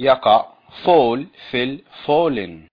يقع fall في ال fallen